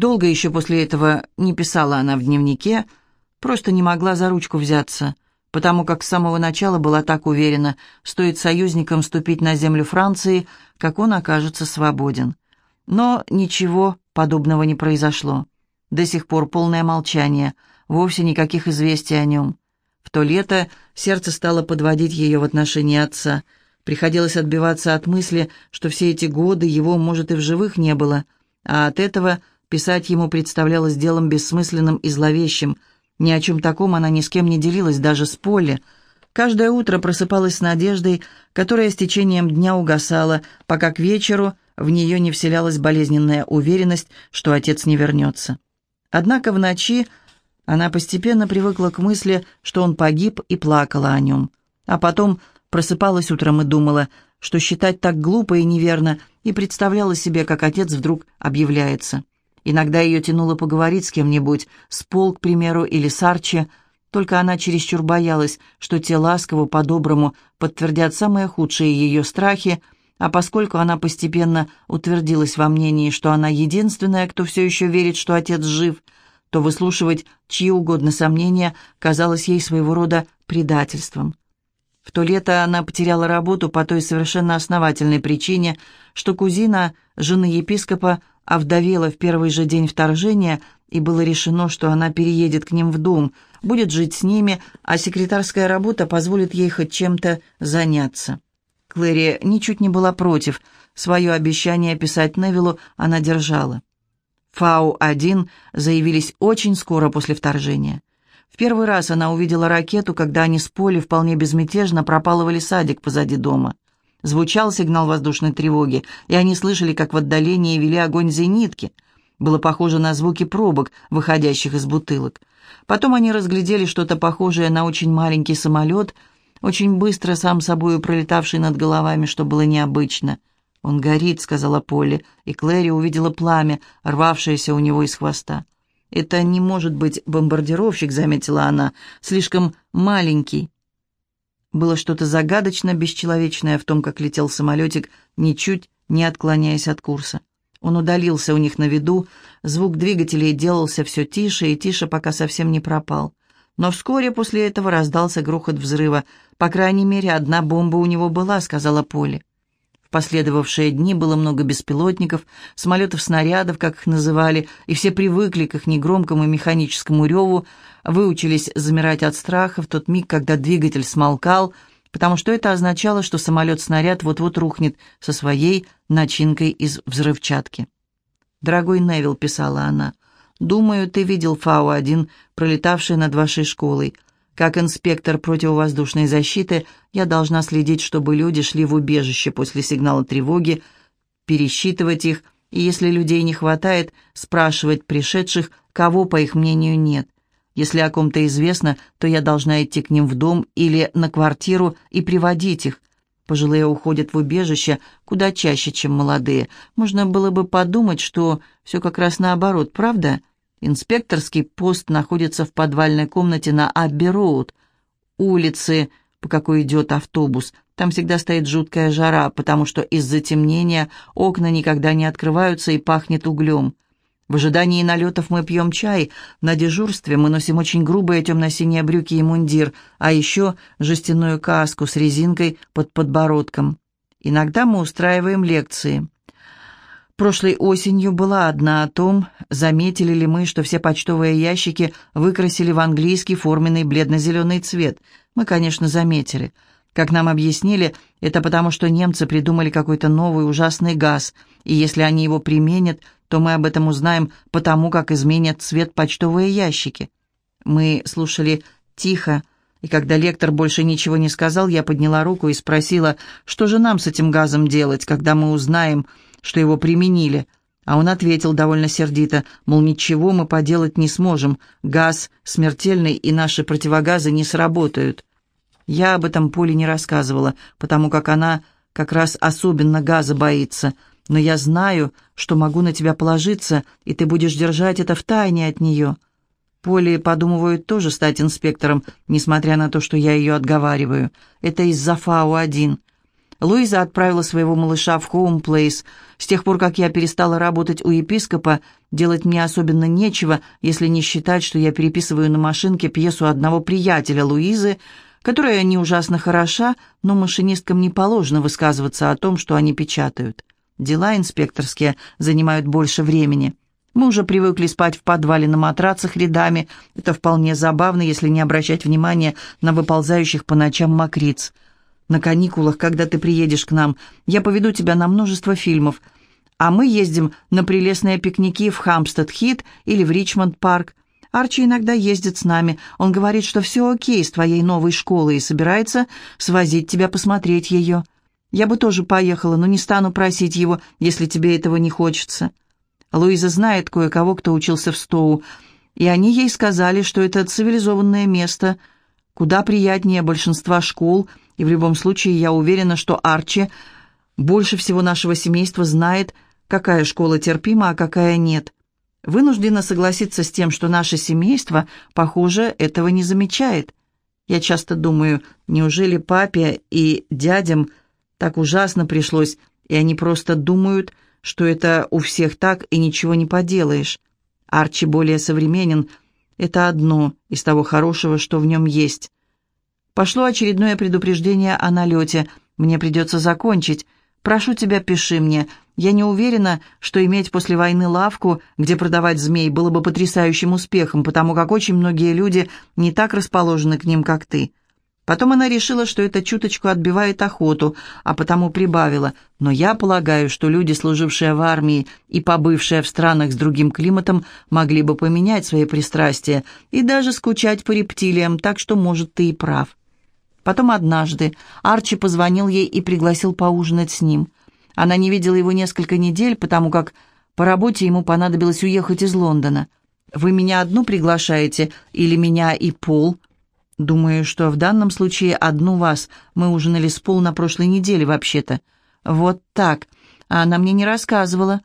Долго еще после этого не писала она в дневнике, просто не могла за ручку взяться, потому как с самого начала была так уверена, стоит союзникам ступить на землю Франции, как он окажется свободен. Но ничего подобного не произошло. До сих пор полное молчание, вовсе никаких известий о нем. В то лето сердце стало подводить ее в отношении отца. Приходилось отбиваться от мысли, что все эти годы его, может, и в живых не было, а от этого писать ему представлялось делом бессмысленным и зловещим. Ни о чем таком она ни с кем не делилась, даже с Полли. Каждое утро просыпалась с надеждой, которая с течением дня угасала, пока к вечеру в нее не вселялась болезненная уверенность, что отец не вернется. Однако в ночи она постепенно привыкла к мысли, что он погиб, и плакала о нем. А потом просыпалась утром и думала, что считать так глупо и неверно, и представляла себе, как отец вдруг объявляется. Иногда ее тянуло поговорить с кем-нибудь, с Пол, к примеру, или с Арчи, только она чересчур боялась, что те ласково, по-доброму подтвердят самые худшие ее страхи, а поскольку она постепенно утвердилась во мнении, что она единственная, кто все еще верит, что отец жив – то выслушивать чьи угодно сомнения казалось ей своего рода предательством. В то лето она потеряла работу по той совершенно основательной причине, что кузина жены епископа овдовела в первый же день вторжения, и было решено, что она переедет к ним в дом, будет жить с ними, а секретарская работа позволит ей хоть чем-то заняться. Клэри ничуть не была против, свое обещание писать Невилу она держала. Фау-1 заявились очень скоро после вторжения. В первый раз она увидела ракету, когда они с Поли вполне безмятежно пропалывали садик позади дома. Звучал сигнал воздушной тревоги, и они слышали, как в отдалении вели огонь зенитки. Было похоже на звуки пробок, выходящих из бутылок. Потом они разглядели что-то похожее на очень маленький самолет, очень быстро сам собою пролетавший над головами, что было необычно — «Он горит», — сказала Полли, и Клэри увидела пламя, рвавшееся у него из хвоста. «Это не может быть бомбардировщик», — заметила она, — «слишком маленький». Было что-то загадочно бесчеловечное в том, как летел самолетик, ничуть не отклоняясь от курса. Он удалился у них на виду, звук двигателей делался все тише и тише, пока совсем не пропал. Но вскоре после этого раздался грохот взрыва. «По крайней мере, одна бомба у него была», — сказала Полли последовавшие дни было много беспилотников, самолетов-снарядов, как их называли, и все привыкли к их негромкому механическому реву, выучились замирать от страха в тот миг, когда двигатель смолкал, потому что это означало, что самолет-снаряд вот-вот рухнет со своей начинкой из взрывчатки. «Дорогой Невил», — писала она, — «думаю, ты видел Фау-1, пролетавший над вашей школой». Как инспектор противовоздушной защиты я должна следить, чтобы люди шли в убежище после сигнала тревоги, пересчитывать их, и если людей не хватает, спрашивать пришедших, кого, по их мнению, нет. Если о ком-то известно, то я должна идти к ним в дом или на квартиру и приводить их. Пожилые уходят в убежище куда чаще, чем молодые. Можно было бы подумать, что все как раз наоборот, правда?» Инспекторский пост находится в подвальной комнате на Абби-Роуд, улице, по какой идет автобус. Там всегда стоит жуткая жара, потому что из затемнения окна никогда не открываются и пахнет углем. В ожидании налетов мы пьем чай, на дежурстве мы носим очень грубые темно-синие брюки и мундир, а еще жестяную каску с резинкой под подбородком. Иногда мы устраиваем лекции. Прошлой осенью была одна о том, заметили ли мы, что все почтовые ящики выкрасили в английский форменный бледно-зеленый цвет. Мы, конечно, заметили. Как нам объяснили, это потому, что немцы придумали какой-то новый ужасный газ, и если они его применят, то мы об этом узнаем потому, как изменят цвет почтовые ящики. Мы слушали тихо, и когда лектор больше ничего не сказал, я подняла руку и спросила, что же нам с этим газом делать, когда мы узнаем, что его применили. А он ответил довольно сердито, мол, ничего мы поделать не сможем, газ смертельный, и наши противогазы не сработают. Я об этом Поле не рассказывала, потому как она как раз особенно газа боится, но я знаю, что могу на тебя положиться, и ты будешь держать это в тайне от нее. Поле подумывают тоже стать инспектором, несмотря на то, что я ее отговариваю. Это из-за ФАУ-1. Луиза отправила своего малыша в Home Place. С тех пор, как я перестала работать у епископа, делать мне особенно нечего, если не считать, что я переписываю на машинке пьесу одного приятеля Луизы, которая не ужасно хороша, но машинисткам не положено высказываться о том, что они печатают. Дела инспекторские занимают больше времени. Мы уже привыкли спать в подвале на матрацах рядами. Это вполне забавно, если не обращать внимания на выползающих по ночам мокриц. На каникулах, когда ты приедешь к нам, я поведу тебя на множество фильмов. А мы ездим на прелестные пикники в Хамстед-Хит или в Ричмонд-парк. Арчи иногда ездит с нами. Он говорит, что все окей с твоей новой школой и собирается свозить тебя посмотреть ее. Я бы тоже поехала, но не стану просить его, если тебе этого не хочется. Луиза знает кое-кого, кто учился в Стоу, и они ей сказали, что это цивилизованное место, куда приятнее большинства школ – и в любом случае я уверена, что Арчи больше всего нашего семейства знает, какая школа терпима, а какая нет. Вынуждена согласиться с тем, что наше семейство, похоже, этого не замечает. Я часто думаю, неужели папе и дядям так ужасно пришлось, и они просто думают, что это у всех так и ничего не поделаешь. Арчи более современен. Это одно из того хорошего, что в нем есть. Пошло очередное предупреждение о налете. Мне придется закончить. Прошу тебя, пиши мне. Я не уверена, что иметь после войны лавку, где продавать змей, было бы потрясающим успехом, потому как очень многие люди не так расположены к ним, как ты. Потом она решила, что это чуточку отбивает охоту, а потому прибавила. Но я полагаю, что люди, служившие в армии и побывшие в странах с другим климатом, могли бы поменять свои пристрастия и даже скучать по рептилиям, так что, может, ты и прав. Потом однажды Арчи позвонил ей и пригласил поужинать с ним. Она не видела его несколько недель, потому как по работе ему понадобилось уехать из Лондона. «Вы меня одну приглашаете или меня и Пол?» «Думаю, что в данном случае одну вас. Мы ужинали с Пол на прошлой неделе, вообще-то». «Вот так. А она мне не рассказывала».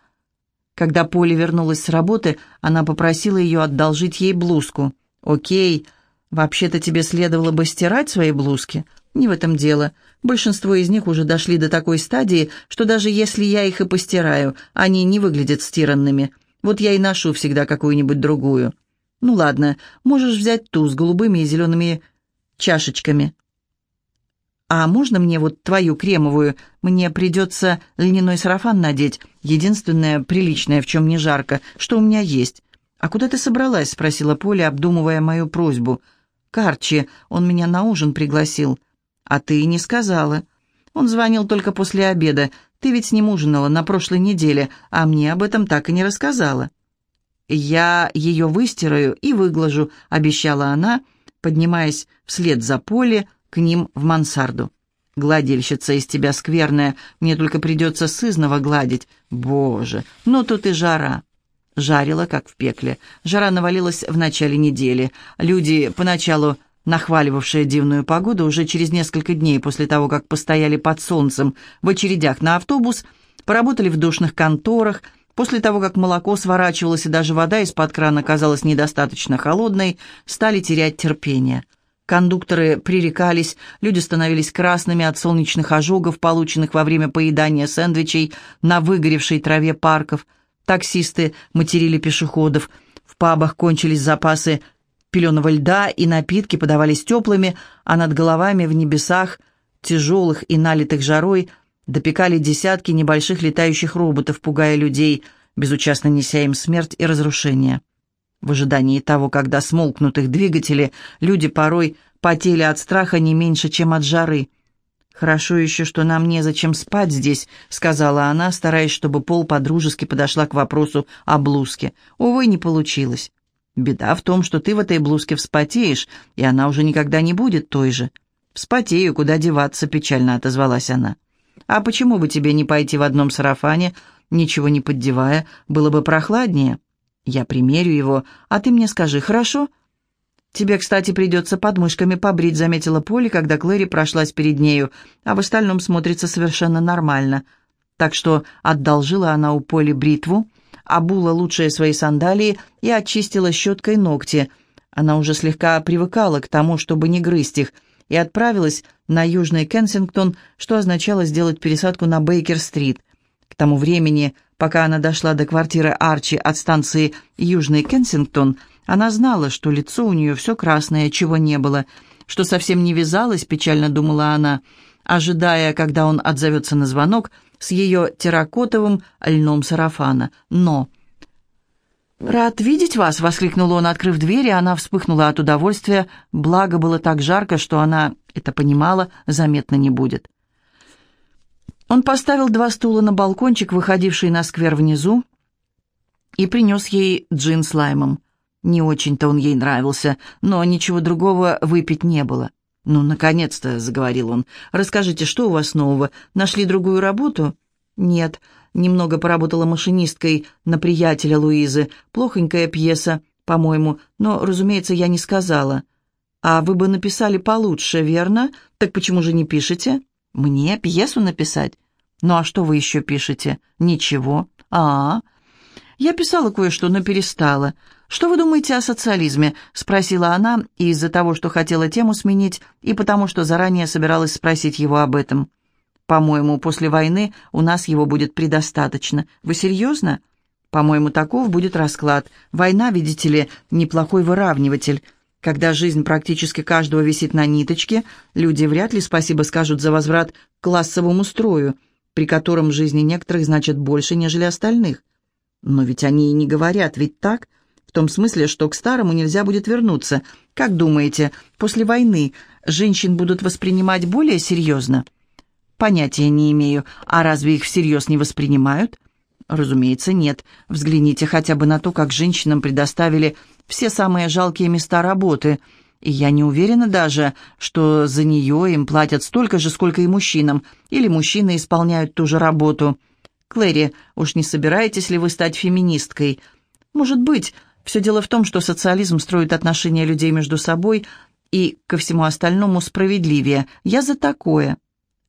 Когда Поля вернулась с работы, она попросила ее одолжить ей блузку. «Окей, «Вообще-то тебе следовало бы стирать свои блузки. Не в этом дело. Большинство из них уже дошли до такой стадии, что даже если я их и постираю, они не выглядят стиранными. Вот я и ношу всегда какую-нибудь другую. Ну ладно, можешь взять ту с голубыми и зелеными чашечками. А можно мне вот твою кремовую? Мне придется льняной сарафан надеть. Единственное приличное, в чем не жарко, что у меня есть. «А куда ты собралась?» — спросила Поля, обдумывая мою просьбу — Карчи, он меня на ужин пригласил. А ты не сказала. Он звонил только после обеда. Ты ведь с ним ужинала на прошлой неделе, а мне об этом так и не рассказала. Я ее выстираю и выглажу, обещала она, поднимаясь вслед за Поле к ним в мансарду. «Гладильщица из тебя скверная, мне только придется сызново гладить. Боже, ну тут и жара!» Жарило, как в пекле. Жара навалилась в начале недели. Люди, поначалу нахваливавшие дивную погоду, уже через несколько дней после того, как постояли под солнцем в очередях на автобус, поработали в душных конторах, после того, как молоко сворачивалось и даже вода из-под крана казалась недостаточно холодной, стали терять терпение. Кондукторы пререкались, люди становились красными от солнечных ожогов, полученных во время поедания сэндвичей на выгоревшей траве парков – Таксисты материли пешеходов. В пабах кончились запасы пеленого льда, и напитки подавались теплыми, а над головами в небесах, тяжелых и налитых жарой, допекали десятки небольших летающих роботов, пугая людей, безучастно неся им смерть и разрушение. В ожидании того, когда смолкнут их двигатели, люди порой потели от страха не меньше, чем от жары. «Хорошо еще, что нам незачем спать здесь», — сказала она, стараясь, чтобы Пол подружески подошла к вопросу о блузке. Увы, не получилось. «Беда в том, что ты в этой блузке вспотеешь, и она уже никогда не будет той же». «Вспотею, куда деваться», — печально отозвалась она. «А почему бы тебе не пойти в одном сарафане, ничего не поддевая, было бы прохладнее?» «Я примерю его, а ты мне скажи, хорошо?» «Тебе, кстати, придется подмышками побрить», — заметила Поли, когда Клэри прошлась перед нею, а в остальном смотрится совершенно нормально. Так что одолжила она у Поли бритву, обула лучшие свои сандалии и очистила щеткой ногти. Она уже слегка привыкала к тому, чтобы не грызть их, и отправилась на Южный Кенсингтон, что означало сделать пересадку на Бейкер-стрит. К тому времени, пока она дошла до квартиры Арчи от станции Южный Кенсингтон, она знала, что лицо у нее все красное, чего не было, что совсем не вязалось, печально думала она, ожидая, когда он отзовется на звонок с ее терракотовым льном сарафана. Но... «Рад видеть вас!» — воскликнул он, открыв дверь, и она вспыхнула от удовольствия, благо было так жарко, что она это понимала, заметно не будет. Он поставил два стула на балкончик, выходивший на сквер внизу, и принес ей джин с лаймом. Не очень-то он ей нравился, но ничего другого выпить не было. «Ну, наконец-то», — заговорил он, — «расскажите, что у вас нового? Нашли другую работу?» «Нет, немного поработала машинисткой на приятеля Луизы. Плохонькая пьеса, по-моему, но, разумеется, я не сказала». «А вы бы написали получше, верно? Так почему же не пишете?» «Мне пьесу написать?» «Ну а что вы еще пишете?» «Ничего». «А, -а, -а. «Я писала кое-что, но перестала. Что вы думаете о социализме?» — спросила она из-за того, что хотела тему сменить, и потому что заранее собиралась спросить его об этом. «По-моему, после войны у нас его будет предостаточно. Вы серьезно?» «По-моему, таков будет расклад. Война, видите ли, неплохой выравниватель. Когда жизнь практически каждого висит на ниточке, люди вряд ли спасибо скажут за возврат к классовому строю, при котором жизни некоторых значит больше, нежели остальных. Но ведь они и не говорят, ведь так?» В том смысле, что к старому нельзя будет вернуться. Как думаете, после войны женщин будут воспринимать более серьезно? Понятия не имею. А разве их всерьез не воспринимают? Разумеется, нет. Взгляните хотя бы на то, как женщинам предоставили все самые жалкие места работы. И я не уверена даже, что за нее им платят столько же, сколько и мужчинам, или мужчины исполняют ту же работу. Клэри, уж не собираетесь ли вы стать феминисткой? Может быть, все дело в том, что социализм строит отношения людей между собой и ко всему остальному справедливее. Я за такое.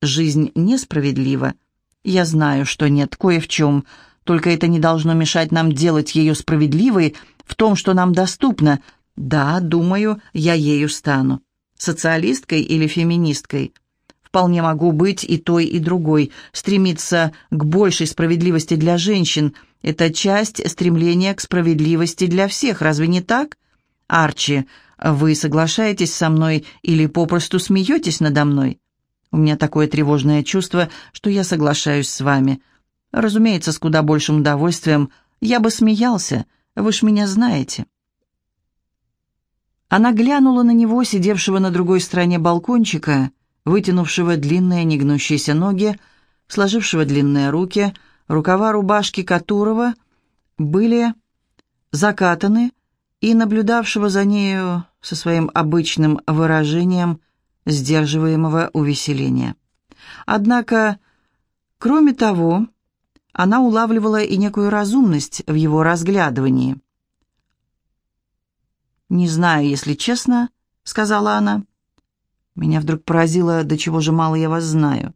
Жизнь несправедлива. Я знаю, что нет, кое в чем. Только это не должно мешать нам делать ее справедливой в том, что нам доступно. Да, думаю, я ею стану. Социалисткой или феминисткой – Вполне могу быть и той, и другой. Стремиться к большей справедливости для женщин – это часть стремления к справедливости для всех, разве не так? Арчи, вы соглашаетесь со мной или попросту смеетесь надо мной? У меня такое тревожное чувство, что я соглашаюсь с вами. Разумеется, с куда большим удовольствием я бы смеялся, вы ж меня знаете. Она глянула на него, сидевшего на другой стороне балкончика, вытянувшего длинные негнущиеся ноги, сложившего длинные руки, рукава рубашки которого были закатаны, и наблюдавшего за нею со своим обычным выражением сдерживаемого увеселения. Однако, кроме того, она улавливала и некую разумность в его разглядывании. «Не знаю, если честно», — сказала она, — меня вдруг поразило, до чего же мало я вас знаю.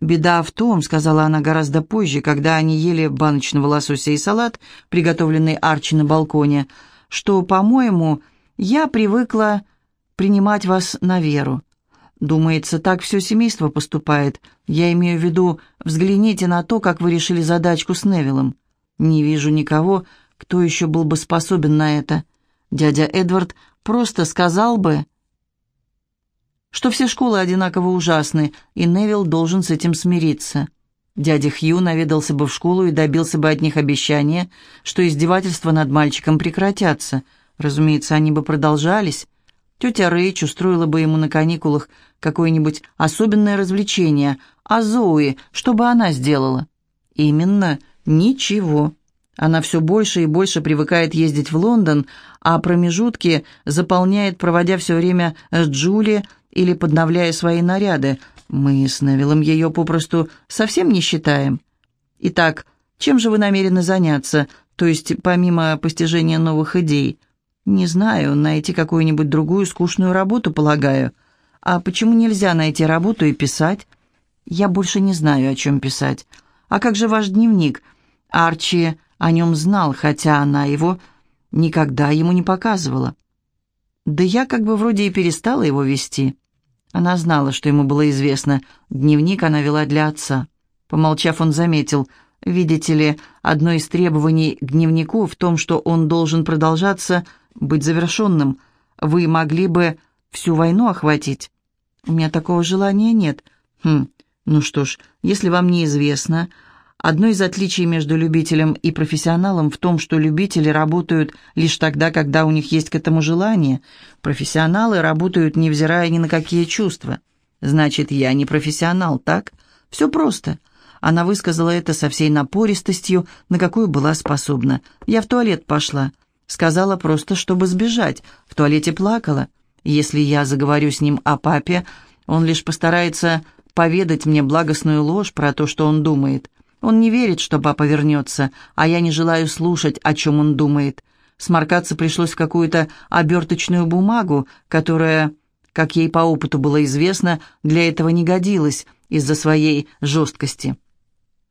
«Беда в том», — сказала она гораздо позже, когда они ели баночного лосося и салат, приготовленный Арчи на балконе, что, по-моему, я привыкла принимать вас на веру. Думается, так все семейство поступает. Я имею в виду, взгляните на то, как вы решили задачку с Невилом. Не вижу никого, кто еще был бы способен на это. Дядя Эдвард просто сказал бы что все школы одинаково ужасны, и Невил должен с этим смириться. Дядя Хью наведался бы в школу и добился бы от них обещания, что издевательства над мальчиком прекратятся. Разумеется, они бы продолжались. Тетя Рэйч устроила бы ему на каникулах какое-нибудь особенное развлечение, а Зоуи, что бы она сделала? Именно ничего. Она все больше и больше привыкает ездить в Лондон, а промежутки заполняет, проводя все время с Джули или подновляя свои наряды. Мы с Невилом ее попросту совсем не считаем. Итак, чем же вы намерены заняться, то есть помимо постижения новых идей? Не знаю, найти какую-нибудь другую скучную работу, полагаю. А почему нельзя найти работу и писать? Я больше не знаю, о чем писать. А как же ваш дневник? Арчи о нем знал, хотя она его никогда ему не показывала. Да я как бы вроде и перестала его вести. Она знала, что ему было известно. Дневник она вела для отца. Помолчав, он заметил, видите ли, одно из требований к дневнику в том, что он должен продолжаться, быть завершенным. Вы могли бы всю войну охватить. У меня такого желания нет. Хм, ну что ж, если вам неизвестно, одно из отличий между любителем и профессионалом в том, что любители работают лишь тогда, когда у них есть к этому желание. Профессионалы работают, невзирая ни на какие чувства. Значит, я не профессионал, так? Все просто. Она высказала это со всей напористостью, на какую была способна. Я в туалет пошла. Сказала просто, чтобы сбежать. В туалете плакала. Если я заговорю с ним о папе, он лишь постарается поведать мне благостную ложь про то, что он думает. Он не верит, что папа вернется, а я не желаю слушать, о чем он думает. Сморкаться пришлось в какую-то оберточную бумагу, которая, как ей по опыту было известно, для этого не годилась из-за своей жесткости.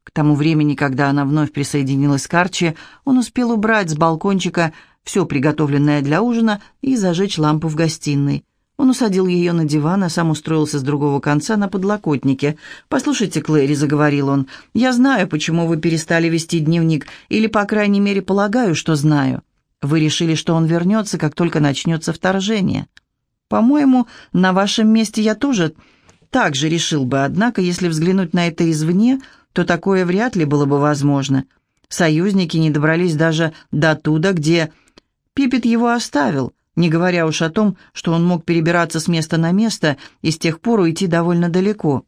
К тому времени, когда она вновь присоединилась к Арчи, он успел убрать с балкончика все приготовленное для ужина и зажечь лампу в гостиной. Он усадил ее на диван, а сам устроился с другого конца на подлокотнике. «Послушайте, Клэри», — заговорил он, — «я знаю, почему вы перестали вести дневник, или, по крайней мере, полагаю, что знаю. Вы решили, что он вернется, как только начнется вторжение. По-моему, на вашем месте я тоже так же решил бы, однако, если взглянуть на это извне, то такое вряд ли было бы возможно. Союзники не добрались даже до туда, где Пипет его оставил» не говоря уж о том, что он мог перебираться с места на место и с тех пор уйти довольно далеко.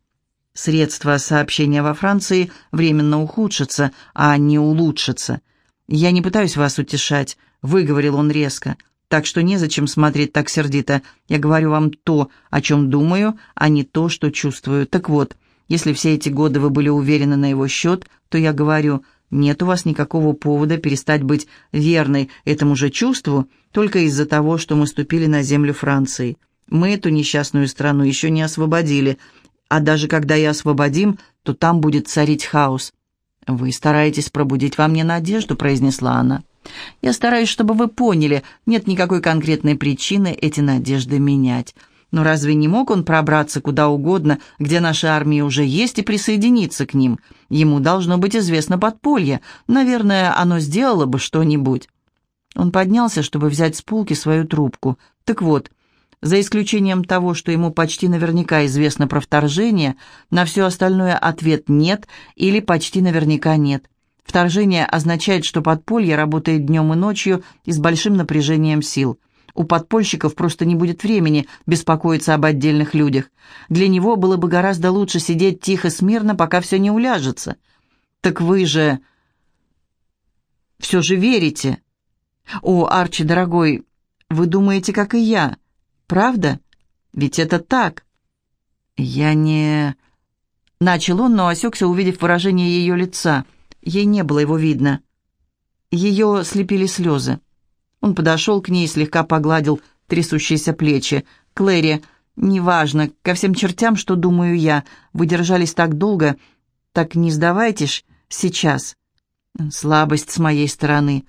Средства сообщения во Франции временно ухудшатся, а не улучшатся. «Я не пытаюсь вас утешать», — выговорил он резко, «так что незачем смотреть так сердито. Я говорю вам то, о чем думаю, а не то, что чувствую. Так вот, если все эти годы вы были уверены на его счет, то я говорю, нет у вас никакого повода перестать быть верной этому же чувству только из-за того, что мы ступили на землю Франции. Мы эту несчастную страну еще не освободили, а даже когда и освободим, то там будет царить хаос. «Вы стараетесь пробудить во мне надежду», — произнесла она. «Я стараюсь, чтобы вы поняли, нет никакой конкретной причины эти надежды менять». Но разве не мог он пробраться куда угодно, где наши армии уже есть, и присоединиться к ним? Ему должно быть известно подполье. Наверное, оно сделало бы что-нибудь. Он поднялся, чтобы взять с полки свою трубку. Так вот, за исключением того, что ему почти наверняка известно про вторжение, на все остальное ответ «нет» или «почти наверняка нет». Вторжение означает, что подполье работает днем и ночью и с большим напряжением сил – у подпольщиков просто не будет времени беспокоиться об отдельных людях. Для него было бы гораздо лучше сидеть тихо, смирно, пока все не уляжется. Так вы же... все же верите. О, Арчи, дорогой, вы думаете, как и я. Правда? Ведь это так. Я не... Начал он, но осекся, увидев выражение ее лица. Ей не было его видно. Ее слепили слезы. Он подошел к ней и слегка погладил трясущиеся плечи. «Клэри, неважно, ко всем чертям, что думаю я. Вы держались так долго. Так не сдавайтесь сейчас». «Слабость с моей стороны».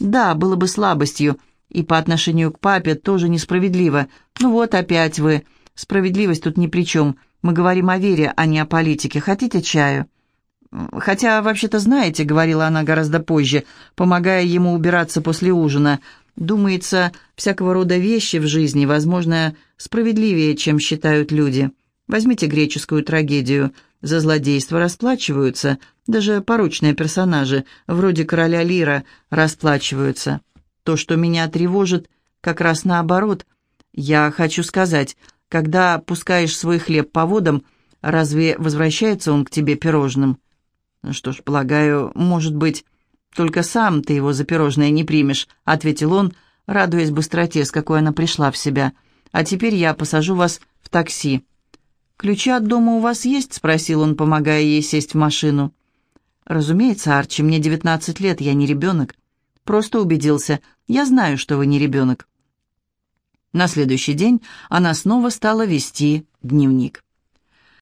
«Да, было бы слабостью. И по отношению к папе тоже несправедливо. Ну вот опять вы. Справедливость тут ни при чем. Мы говорим о вере, а не о политике. Хотите чаю?» «Хотя, вообще-то, знаете, — говорила она гораздо позже, помогая ему убираться после ужина, — думается, всякого рода вещи в жизни, возможно, справедливее, чем считают люди. Возьмите греческую трагедию. За злодейство расплачиваются, даже порочные персонажи, вроде короля Лира, расплачиваются. То, что меня тревожит, как раз наоборот. Я хочу сказать, когда пускаешь свой хлеб по водам, разве возвращается он к тебе пирожным?» «Ну «Что ж, полагаю, может быть, только сам ты его за пирожное не примешь», — ответил он, радуясь быстроте, с какой она пришла в себя. «А теперь я посажу вас в такси». «Ключи от дома у вас есть?» — спросил он, помогая ей сесть в машину. «Разумеется, Арчи, мне девятнадцать лет, я не ребенок. Просто убедился. Я знаю, что вы не ребенок». На следующий день она снова стала вести дневник.